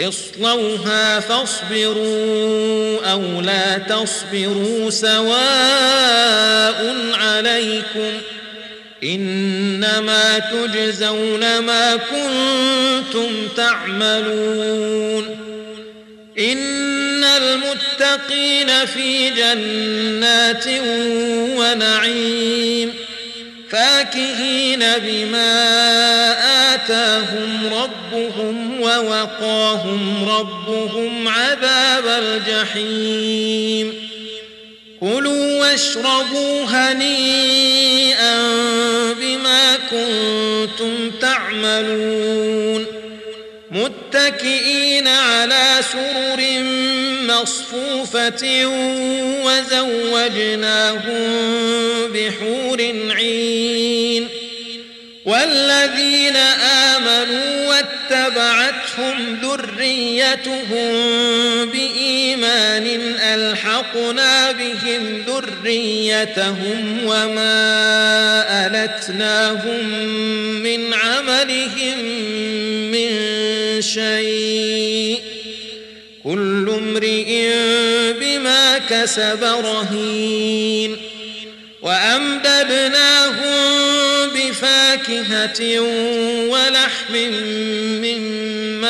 اصلوها فاصبروا أو لا تصبروا سواء عليكم انما تجزون ما كنتم تعملون ان المتقين في جنات ونعيم فاكهين بما فوقاهم ربهم عذاب الجحيم. كلوا واشربوا هنيئا بما كنتم تعملون. متكئين على سرر مصفوفة وزوجناهم بحور عين. والذين آمنوا واتبعوا تتبعهم ذريتهم بإيمان ألحقنا بهم ذريتهم وما ألتناهم من عملهم من شيء كل امرئ بما كسب رهين وأمددناهم بفاكهة ولحم من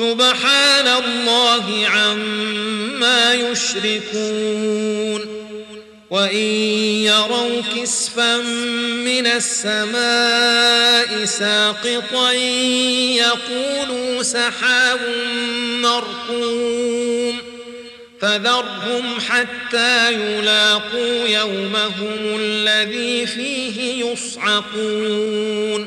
سبحان الله عما يشركون وإن يروا كسفا من السماء ساقطا يقولوا سحاب مرقوم. فذرهم حتى يلاقوا يومهم الذي فيه يصعقون